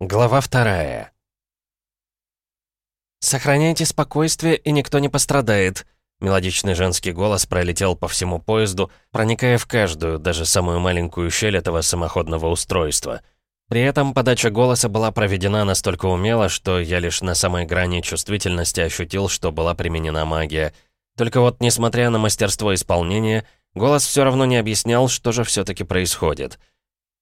Глава вторая. «Сохраняйте спокойствие, и никто не пострадает», Мелодичный женский голос пролетел по всему поезду, проникая в каждую, даже самую маленькую щель этого самоходного устройства. При этом подача голоса была проведена настолько умело, что я лишь на самой грани чувствительности ощутил, что была применена магия. Только вот, несмотря на мастерство исполнения, голос все равно не объяснял, что же все таки происходит.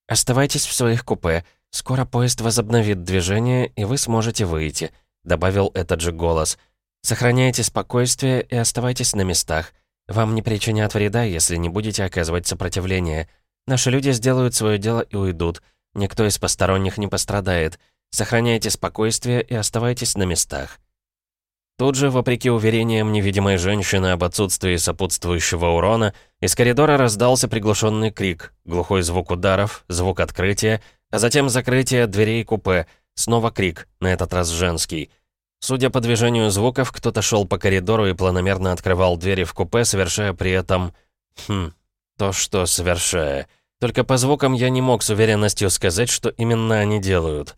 «Оставайтесь в своих купе. Скоро поезд возобновит движение, и вы сможете выйти», — добавил этот же голос. «Сохраняйте спокойствие и оставайтесь на местах. Вам не причинят вреда, если не будете оказывать сопротивление. Наши люди сделают свое дело и уйдут. Никто из посторонних не пострадает. Сохраняйте спокойствие и оставайтесь на местах». Тут же, вопреки уверениям невидимой женщины об отсутствии сопутствующего урона, из коридора раздался приглушенный крик, глухой звук ударов, звук открытия, а затем закрытие дверей купе, снова крик, на этот раз женский. Судя по движению звуков, кто-то шел по коридору и планомерно открывал двери в купе, совершая при этом... Хм, то, что совершая. Только по звукам я не мог с уверенностью сказать, что именно они делают.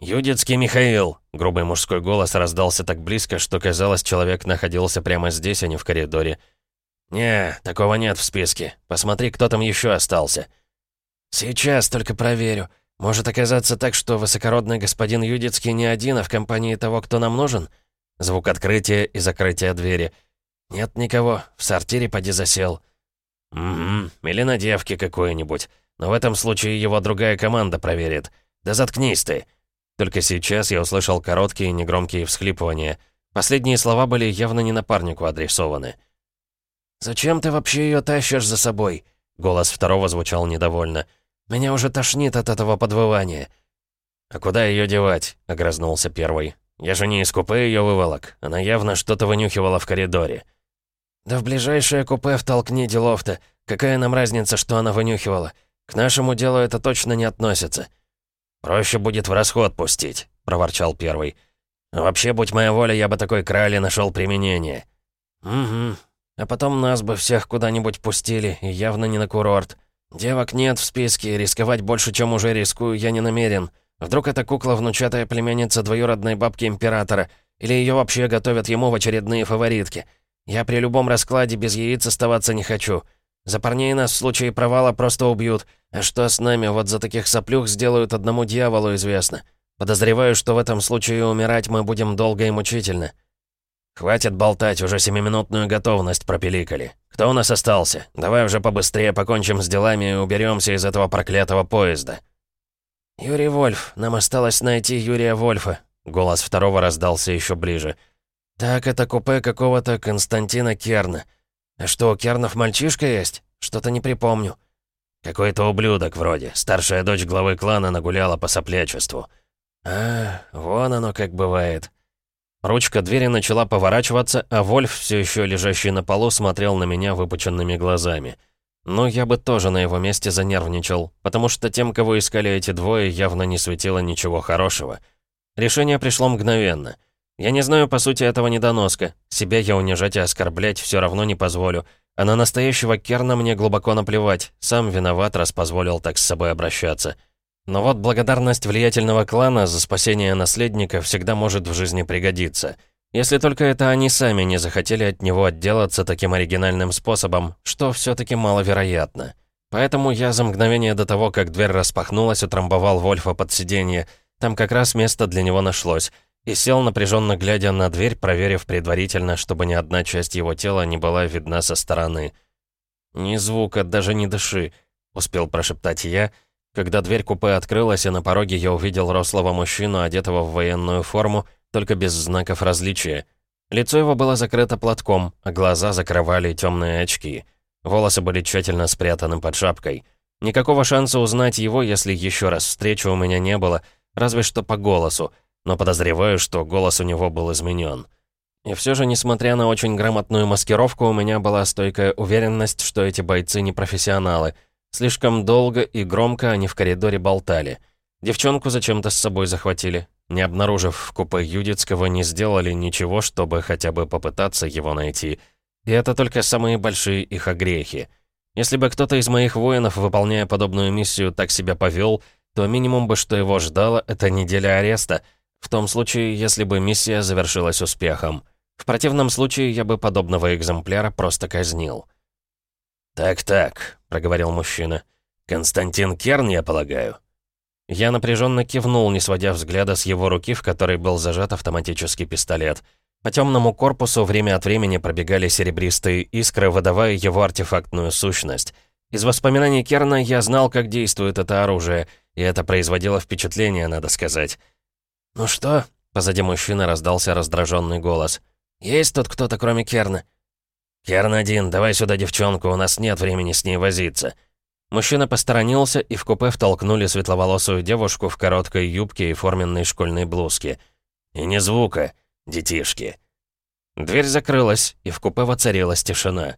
«Юдицкий Михаил!» — грубый мужской голос раздался так близко, что казалось, человек находился прямо здесь, а не в коридоре. «Не, такого нет в списке. Посмотри, кто там еще остался». «Сейчас только проверю. Может оказаться так, что высокородный господин Юдицкий не один, а в компании того, кто нам нужен?» Звук открытия и закрытия двери. «Нет никого. В сортире поди засел». «Угу. Или на девке какой-нибудь. Но в этом случае его другая команда проверит. Да заткнись ты!» Только сейчас я услышал короткие негромкие всхлипывания. Последние слова были явно не напарнику адресованы. «Зачем ты вообще ее тащишь за собой?» Голос второго звучал недовольно. «Меня уже тошнит от этого подвывания». «А куда ее девать?» — огрызнулся первый. «Я же не из купе ее выволок. Она явно что-то вынюхивала в коридоре». «Да в ближайшее купе втолкни делов-то. Какая нам разница, что она вынюхивала? К нашему делу это точно не относится». «Проще будет в расход пустить», — проворчал первый. «Вообще, будь моя воля, я бы такой крали нашел применение». «Угу. А потом нас бы всех куда-нибудь пустили, и явно не на курорт. Девок нет в списке, рисковать больше, чем уже рискую, я не намерен. Вдруг эта кукла внучатая племянница двоюродной бабки императора, или ее вообще готовят ему в очередные фаворитки. Я при любом раскладе без яиц оставаться не хочу». За парней нас в случае провала просто убьют. А что с нами, вот за таких соплюх сделают одному дьяволу известно. Подозреваю, что в этом случае умирать мы будем долго и мучительно. Хватит болтать, уже семиминутную готовность пропиликали. Кто у нас остался? Давай уже побыстрее покончим с делами и уберемся из этого проклятого поезда. Юрий Вольф, нам осталось найти Юрия Вольфа. Голос второго раздался еще ближе. Так, это купе какого-то Константина Керна. «А что, Кернов мальчишка есть? Что-то не припомню». «Какой-то ублюдок вроде. Старшая дочь главы клана нагуляла по соплячеству». «А, вон оно как бывает». Ручка двери начала поворачиваться, а Вольф, все еще лежащий на полу, смотрел на меня выпученными глазами. Ну, я бы тоже на его месте занервничал, потому что тем, кого искали эти двое, явно не светило ничего хорошего. Решение пришло мгновенно — я не знаю, по сути, этого недоноска. Себя я унижать и оскорблять все равно не позволю. А на настоящего Керна мне глубоко наплевать. Сам виноват, раз позволил так с собой обращаться. Но вот благодарность влиятельного клана за спасение наследника всегда может в жизни пригодиться. Если только это они сами не захотели от него отделаться таким оригинальным способом, что все таки маловероятно. Поэтому я за мгновение до того, как дверь распахнулась, утрамбовал Вольфа под сиденье. Там как раз место для него нашлось и сел, напряженно глядя на дверь, проверив предварительно, чтобы ни одна часть его тела не была видна со стороны. «Ни звука, даже не дыши», — успел прошептать я, когда дверь купе открылась, и на пороге я увидел рослого мужчину, одетого в военную форму, только без знаков различия. Лицо его было закрыто платком, а глаза закрывали темные очки. Волосы были тщательно спрятаны под шапкой. Никакого шанса узнать его, если еще раз встречи у меня не было, разве что по голосу — но подозреваю, что голос у него был изменен. И все же, несмотря на очень грамотную маскировку, у меня была стойкая уверенность, что эти бойцы не профессионалы. Слишком долго и громко они в коридоре болтали. Девчонку зачем-то с собой захватили. Не обнаружив в купе Юдицкого, не сделали ничего, чтобы хотя бы попытаться его найти. И это только самые большие их огрехи. Если бы кто-то из моих воинов, выполняя подобную миссию, так себя повел, то минимум бы, что его ждало, это неделя ареста, в том случае, если бы миссия завершилась успехом. В противном случае я бы подобного экземпляра просто казнил. «Так-так», — проговорил мужчина. «Константин Керн, я полагаю?» Я напряженно кивнул, не сводя взгляда с его руки, в которой был зажат автоматический пистолет. По темному корпусу время от времени пробегали серебристые искры, выдавая его артефактную сущность. Из воспоминаний Керна я знал, как действует это оружие, и это производило впечатление, надо сказать. «Ну что?» — позади мужчины раздался раздраженный голос. «Есть тут кто-то, кроме Керна?» «Керн один, давай сюда девчонку, у нас нет времени с ней возиться». Мужчина посторонился, и в купе втолкнули светловолосую девушку в короткой юбке и форменной школьной блузке. «И ни звука, детишки». Дверь закрылась, и в купе воцарилась тишина.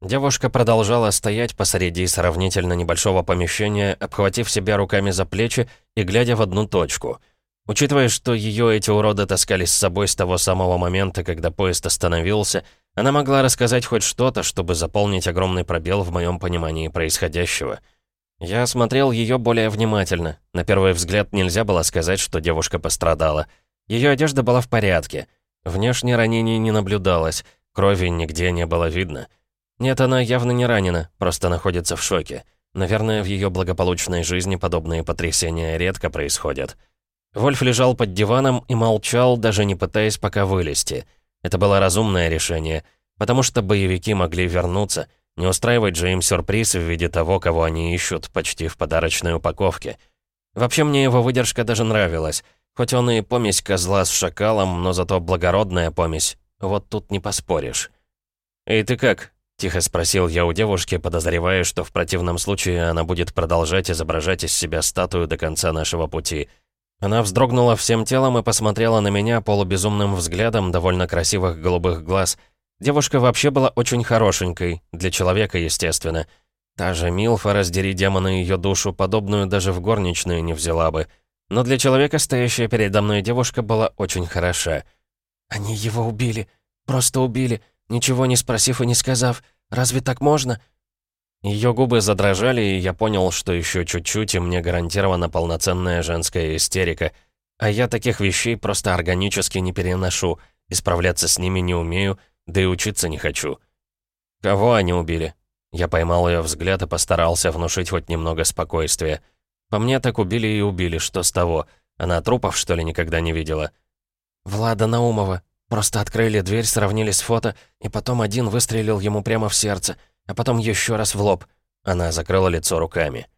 Девушка продолжала стоять посреди сравнительно небольшого помещения, обхватив себя руками за плечи и глядя в одну точку. Учитывая, что ее эти уроды таскали с собой с того самого момента, когда поезд остановился, она могла рассказать хоть что-то, чтобы заполнить огромный пробел в моем понимании происходящего. Я осмотрел ее более внимательно. На первый взгляд нельзя было сказать, что девушка пострадала. Ее одежда была в порядке. Внешне ранений не наблюдалось, крови нигде не было видно. Нет, она явно не ранена, просто находится в шоке. Наверное, в ее благополучной жизни подобные потрясения редко происходят. Вольф лежал под диваном и молчал, даже не пытаясь пока вылезти — это было разумное решение, потому что боевики могли вернуться, не устраивать же им сюрприз в виде того, кого они ищут, почти в подарочной упаковке. Вообще мне его выдержка даже нравилась, хоть он и помесь козла с шакалом, но зато благородная помесь. Вот тут не поспоришь. «Эй, ты как?» — тихо спросил я у девушки, подозревая, что в противном случае она будет продолжать изображать из себя статую до конца нашего пути — она вздрогнула всем телом и посмотрела на меня полубезумным взглядом довольно красивых голубых глаз. Девушка вообще была очень хорошенькой, для человека, естественно. Та же Милфа, раздери демона ее душу, подобную даже в горничную не взяла бы. Но для человека, стоящая передо мной девушка, была очень хороша. «Они его убили. Просто убили, ничего не спросив и не сказав. Разве так можно?» Ее губы задрожали, и я понял, что еще чуть-чуть, и мне гарантирована полноценная женская истерика. А я таких вещей просто органически не переношу, исправляться с ними не умею, да и учиться не хочу. Кого они убили? Я поймал ее взгляд и постарался внушить хоть немного спокойствия. По мне так убили и убили, что с того? Она трупов, что ли, никогда не видела? Влада Наумова. Просто открыли дверь, сравнили с фото, и потом один выстрелил ему прямо в сердце — а потом еще раз в лоб. Она закрыла лицо руками.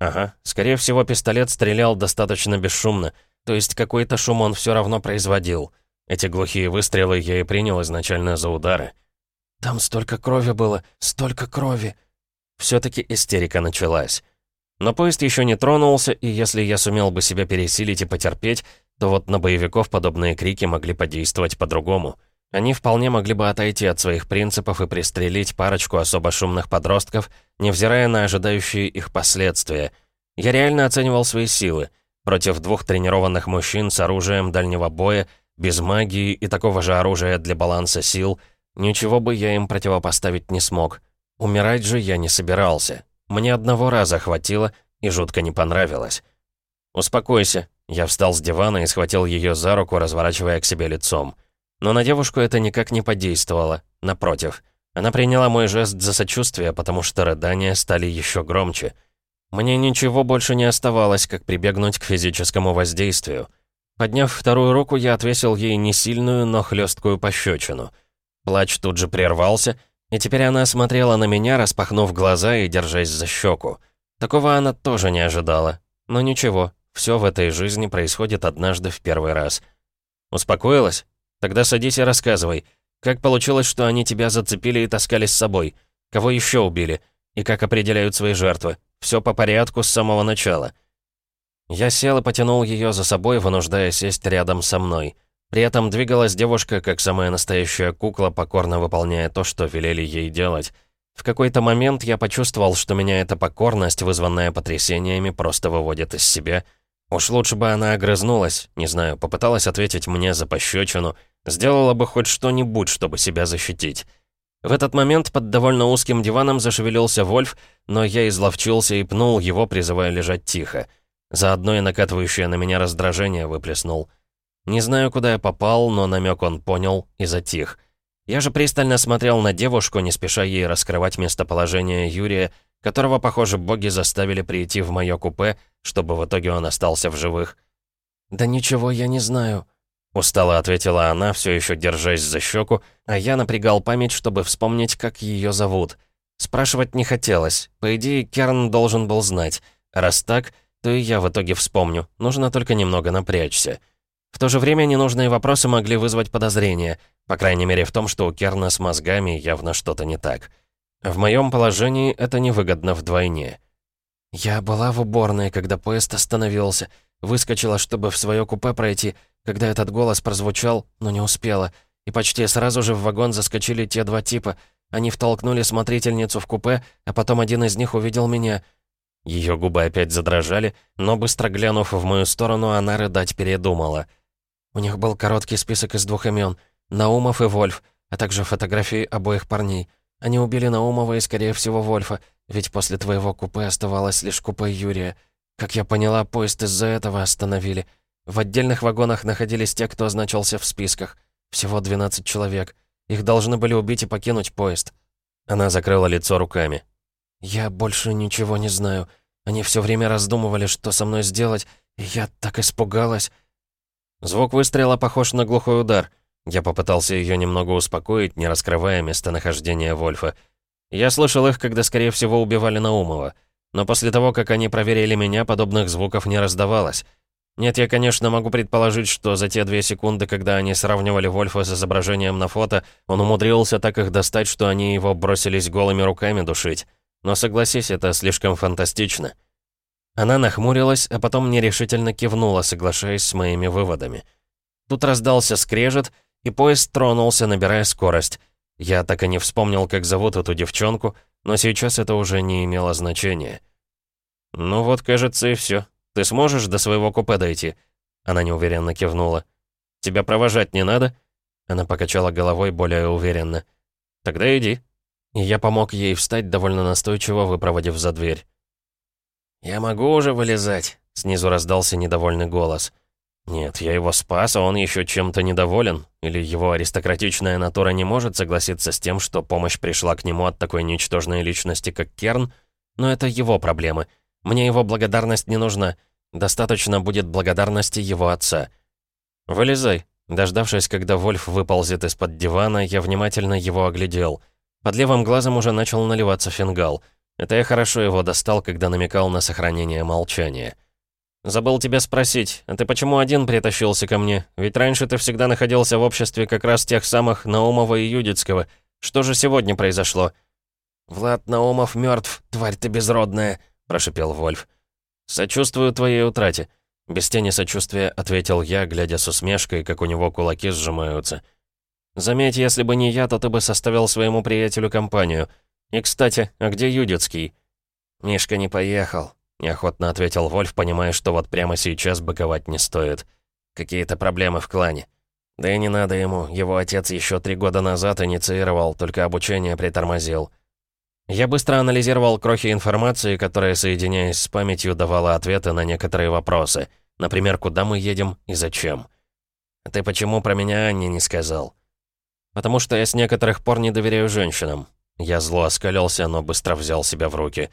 Ага, скорее всего, пистолет стрелял достаточно бесшумно, то есть какой-то шум он все равно производил. Эти глухие выстрелы я и принял изначально за удары. Там столько крови было, столько крови. Все-таки истерика началась. Но поезд еще не тронулся, и если я сумел бы себя пересилить и потерпеть, то вот на боевиков подобные крики могли подействовать по-другому. Они вполне могли бы отойти от своих принципов и пристрелить парочку особо шумных подростков, невзирая на ожидающие их последствия. Я реально оценивал свои силы. Против двух тренированных мужчин с оружием дальнего боя, без магии и такого же оружия для баланса сил, ничего бы я им противопоставить не смог. Умирать же я не собирался. Мне одного раза хватило и жутко не понравилось. «Успокойся». Я встал с дивана и схватил ее за руку, разворачивая к себе лицом. Но на девушку это никак не подействовало. Напротив, она приняла мой жест за сочувствие, потому что рыдания стали еще громче. Мне ничего больше не оставалось, как прибегнуть к физическому воздействию. Подняв вторую руку, я отвесил ей не сильную, но хлесткую пощечину. Плач тут же прервался, и теперь она смотрела на меня, распахнув глаза и держась за щеку. Такого она тоже не ожидала. Но ничего, все в этой жизни происходит однажды в первый раз. Успокоилась? Тогда садись и рассказывай. Как получилось, что они тебя зацепили и таскали с собой? Кого еще убили? И как определяют свои жертвы? Все по порядку с самого начала». Я сел и потянул ее за собой, вынуждая сесть рядом со мной. При этом двигалась девушка, как самая настоящая кукла, покорно выполняя то, что велели ей делать. В какой-то момент я почувствовал, что меня эта покорность, вызванная потрясениями, просто выводит из себя. Уж лучше бы она огрызнулась, не знаю, попыталась ответить мне за пощечину — Сделала бы хоть что-нибудь, чтобы себя защитить. В этот момент под довольно узким диваном зашевелился Вольф, но я изловчился и пнул его, призывая лежать тихо. Заодно и накатывающее на меня раздражение выплеснул. Не знаю, куда я попал, но намек он понял и затих. Я же пристально смотрел на девушку, не спеша ей раскрывать местоположение Юрия, которого, похоже, боги заставили прийти в моё купе, чтобы в итоге он остался в живых. «Да ничего я не знаю», — устало ответила она, все еще держась за щеку, а я напрягал память, чтобы вспомнить, как ее зовут. Спрашивать не хотелось. По идее, Керн должен был знать. Раз так, то и я в итоге вспомню. Нужно только немного напрячься. В то же время ненужные вопросы могли вызвать подозрения, по крайней мере в том, что у Керна с мозгами явно что-то не так. В моем положении это невыгодно вдвойне. Я была в уборной, когда поезд остановился. Выскочила, чтобы в свое купе пройти, когда этот голос прозвучал, но не успела. И почти сразу же в вагон заскочили те два типа. Они втолкнули смотрительницу в купе, а потом один из них увидел меня. Ее губы опять задрожали, но быстро глянув в мою сторону, она рыдать передумала. У них был короткий список из двух имен — Наумов и Вольф, а также фотографии обоих парней. Они убили Наумова и, скорее всего, Вольфа, ведь после твоего купе оставалось лишь купе Юрия. Как я поняла, поезд из-за этого остановили. В отдельных вагонах находились те, кто значился в списках. Всего 12 человек. Их должны были убить и покинуть поезд. Она закрыла лицо руками. «Я больше ничего не знаю. Они все время раздумывали, что со мной сделать, и я так испугалась». Звук выстрела похож на глухой удар — я попытался ее немного успокоить, не раскрывая местонахождение Вольфа. Я слышал их, когда, скорее всего, убивали Наумова. Но после того, как они проверили меня, подобных звуков не раздавалось. Нет, я, конечно, могу предположить, что за те две секунды, когда они сравнивали Вольфа с изображением на фото, он умудрился так их достать, что они его бросились голыми руками душить. Но согласись, это слишком фантастично. Она нахмурилась, а потом нерешительно кивнула, соглашаясь с моими выводами. Тут раздался скрежет, и поезд тронулся, набирая скорость. Я так и не вспомнил, как зовут эту девчонку, но сейчас это уже не имело значения. «Ну вот, кажется, и все. Ты сможешь до своего купе дойти?» Она неуверенно кивнула. «Тебя провожать не надо?» Она покачала головой более уверенно. «Тогда иди». И я помог ей встать, довольно настойчиво выпроводив за дверь. «Я могу уже вылезать?» Снизу раздался недовольный голос. Нет, я его спас, а он еще чем-то недоволен. Или его аристократичная натура не может согласиться с тем, что помощь пришла к нему от такой ничтожной личности, как Керн? Но это его проблемы. Мне его благодарность не нужна. Достаточно будет благодарности его отца. «Вылезай». Дождавшись, когда Вольф выползет из-под дивана, я внимательно его оглядел. Под левым глазом уже начал наливаться фингал. Это я хорошо его достал, когда намекал на сохранение молчания. «Забыл тебя спросить, а ты почему один притащился ко мне? Ведь раньше ты всегда находился в обществе как раз тех самых Наумова и Юдицкого. Что же сегодня произошло?» «Влад Наумов мертв, тварь ты безродная», — прошипел Вольф. «Сочувствую твоей утрате», — без тени сочувствия ответил я, глядя с усмешкой, как у него кулаки сжимаются. «Заметь, если бы не я, то ты бы составил своему приятелю компанию. И, кстати, а где Юдицкий?» «Мишка не поехал», Неохотно ответил Вольф, понимая, что вот прямо сейчас быковать не стоит. Какие-то проблемы в клане. Да и не надо ему, его отец еще три года назад инициировал, только обучение притормозил. Я быстро анализировал крохи информации, которая, соединяясь с памятью, давала ответы на некоторые вопросы. Например, куда мы едем и зачем. «А ты почему про меня Анне не сказал?» «Потому что я с некоторых пор не доверяю женщинам». Я зло оскалился, но быстро взял себя в руки.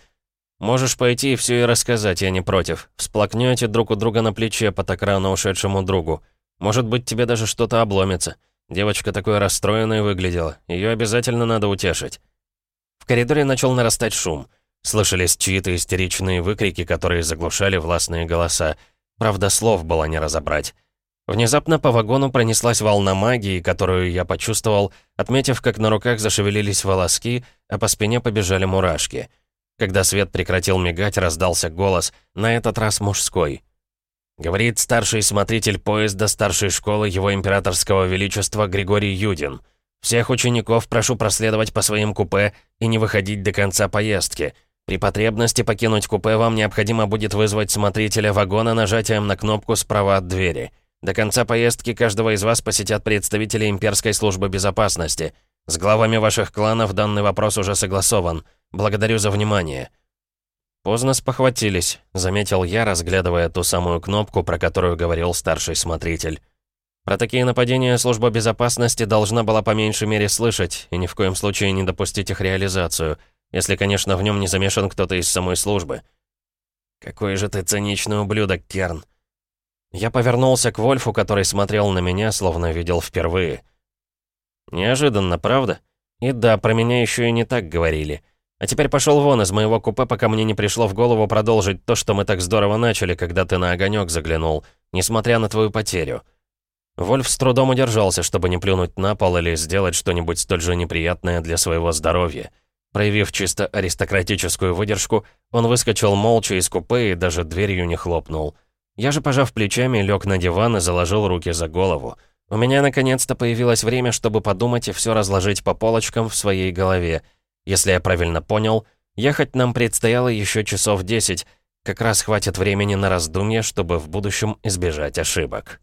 «Можешь пойти и все и рассказать, я не против. Всплакнете друг у друга на плече по так рано ушедшему другу. Может быть, тебе даже что-то обломится. Девочка такой расстроенной выглядела. Ее обязательно надо утешить». В коридоре начал нарастать шум. Слышались чьи-то истеричные выкрики, которые заглушали властные голоса. Правда, слов было не разобрать. Внезапно по вагону пронеслась волна магии, которую я почувствовал, отметив, как на руках зашевелились волоски, а по спине побежали мурашки. Когда свет прекратил мигать, раздался голос, на этот раз мужской. Говорит старший смотритель поезда старшей школы Его Императорского Величества Григорий Юдин. Всех учеников прошу проследовать по своим купе и не выходить до конца поездки. При потребности покинуть купе вам необходимо будет вызвать смотрителя вагона нажатием на кнопку справа от двери. До конца поездки каждого из вас посетят представители Имперской службы безопасности. С главами ваших кланов данный вопрос уже согласован. Благодарю за внимание». «Поздно спохватились», — заметил я, разглядывая ту самую кнопку, про которую говорил старший смотритель. Про такие нападения служба безопасности должна была по меньшей мере слышать и ни в коем случае не допустить их реализацию, если, конечно, в нем не замешан кто-то из самой службы. «Какой же ты циничный ублюдок, Керн!» Я повернулся к Вольфу, который смотрел на меня, словно видел впервые. «Неожиданно, правда? И да, про меня еще и не так говорили. А теперь пошел вон из моего купе, пока мне не пришло в голову продолжить то, что мы так здорово начали, когда ты на огонек заглянул, несмотря на твою потерю». Вольф с трудом удержался, чтобы не плюнуть на пол или сделать что-нибудь столь же неприятное для своего здоровья. Проявив чисто аристократическую выдержку, он выскочил молча из купе и даже дверью не хлопнул. Я же, пожав плечами, лег на диван и заложил руки за голову. У меня наконец-то появилось время, чтобы подумать и все разложить по полочкам в своей голове. Если я правильно понял, ехать нам предстояло еще часов десять. Как раз хватит времени на раздумье, чтобы в будущем избежать ошибок.